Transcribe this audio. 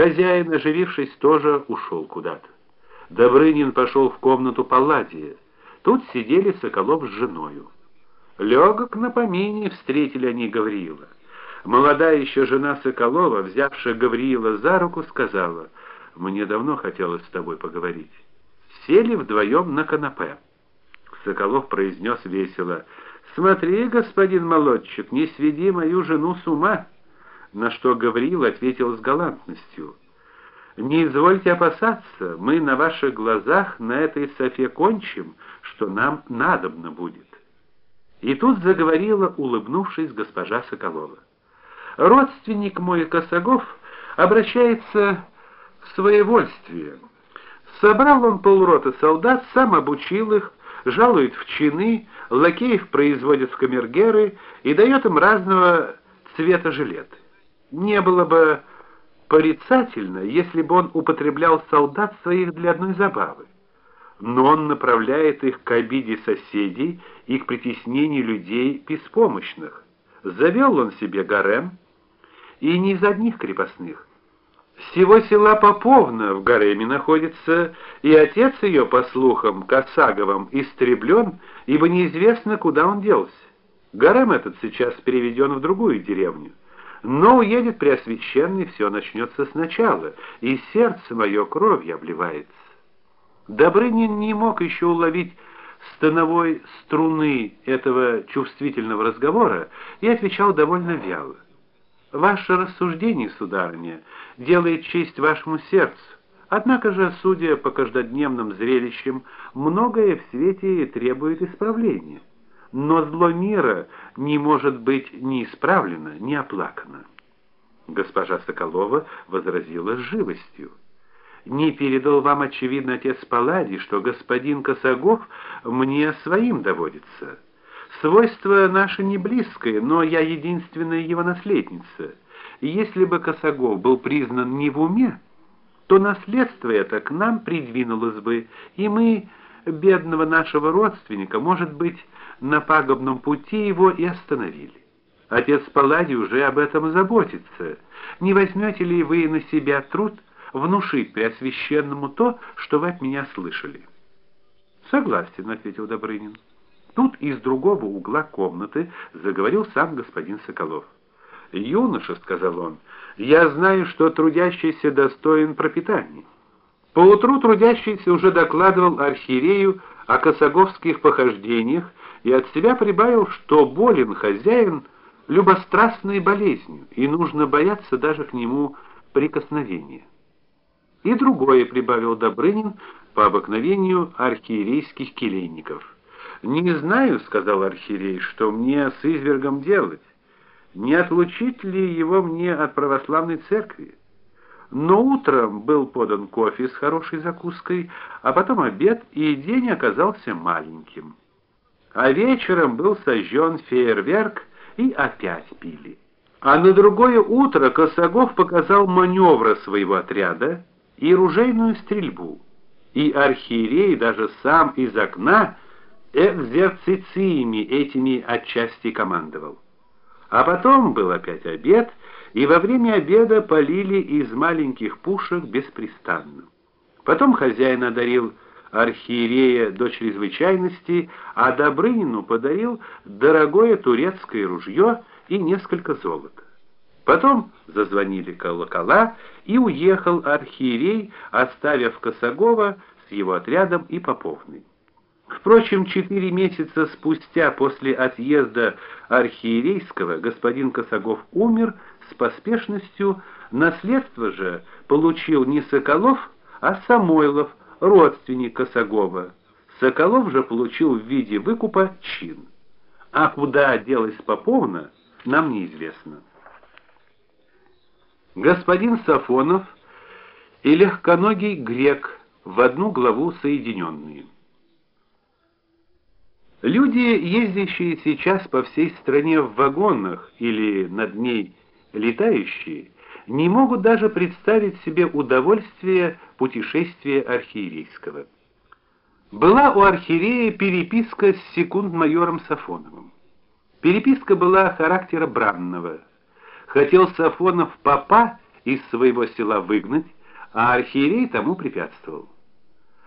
Хозяин, оживившись, тоже ушел куда-то. Добрынин пошел в комнату Палладия. Тут сидели Соколов с женою. Легок на помине встретили они Гавриила. Молодая еще жена Соколова, взявшая Гавриила за руку, сказала: "Мне давно хотелось с тобой поговорить". Сели вдвоем на канапе. Соколов произнес весело: "Смотри, господин молодчик, не сведи мою жену с ума". На что Гавриил ответил с галантностью: "Не извольте опасаться, мы на ваших глазах на этой софе кончим, что нам надобно будет". И тут заговорила, улыбнувшись, госпожа Соколова. Родственник мой Косогов обращается в своевольствие. Собрал он полроты солдат, сам обучил их, жалует в чины, лакеев производит в камергеры и дает им разного цвета жилеты. Не было бы порицательно, если бы он употреблял солдат своих для одной забавы. Но он направляет их к обиде соседей и к притеснению людей беспомощных. Завел он себе гарем, и не из одних крепостных. Всего села Поповна в гареме находится, и отец ее, по слухам, Косаговым, истреблен, ибо неизвестно, куда он делся. Гарем этот сейчас переведен в другую деревню. Но уедет Преосвященный, все начнется сначала, и сердце мое кровью обливается. Добрынин не мог еще уловить становой струны этого чувствительного разговора и отвечал довольно вяло. Ваше рассуждение, сударыня, делает честь вашему сердцу. Однако же, судя по каждодневным зрелищам, многое в свете требует исправления. Но зло мира не может быть ни исправлено, ни оплакано. Госпожа Соколова возразила с живостью. Не передал вам очевидно отец Палладий, что господин Косогов мне своим доводится. Свойство наше не близкое, но я единственная его наследница. Если бы Косогов был признан не в уме, то наследство это к нам придвинулось бы, и мы бедного нашего родственника, может быть, на пагубном пути его и остановили. Отец Палладий уже об этом заботится. Не возьмете ли вы на себя труд внушить Преосвященному то, что вы от меня слышали? Согласен, ответил Добрынин. Тут из другого угла комнаты заговорил сам господин Соколов. "Юноша", сказал он. "Я знаю, что трудящийся достоин пропитания". Поутру трудящийся уже докладывал архиерею о косоговских похождениях и от себя прибавил, что болен хозяин любострастной болезнью, и нужно бояться даже к нему прикосновения. И другое прибавил Добрынин по обыкновению архиерейских келейников. Не знаю, сказал архиерей, что мне с извергом делать. Не отлучить ли его мне от православной церкви? Но утром был подан кофе с хорошей закуской, а потом обед, и день оказался маленьким. А вечером был сожжен фейерверк, и опять пили. А на другое утро Косогов показал маневры своего отряда и ружейную стрельбу. И архиерей даже сам из окна экзерцициями этими отчасти командовал. А потом был опять обед, и во время обеда полили из маленьких пушек беспрестанно. Потом хозяин одарил архиерея до чрезвычайности, а Добрынину подарил дорогое турецкое ружье и несколько золота. Потом зазвонили колокола, и уехал архиерей, оставив Косогова с его отрядом и Поповной. Впрочем, четыре месяца спустя после отъезда архиерейского господин Косогов умер с поспешностью, наследство же получил не Соколов, а Самойлов, родственник Косогова. Соколов же получил в виде выкупа чин. А куда делась Поповна, нам неизвестно. Господин Сафонов и легконогий грек в одну главу соединенные. Люди, ездящие сейчас по всей стране в вагонах или над ней летающие, не могут даже представить себе удовольствие путешествия архиерейского. Была у архиерея переписка с секунд-майором Сафоновым. Переписка была характера бранного. Хотел Сафонов попа из своего села выгнать, а архиерей тому препятствовал.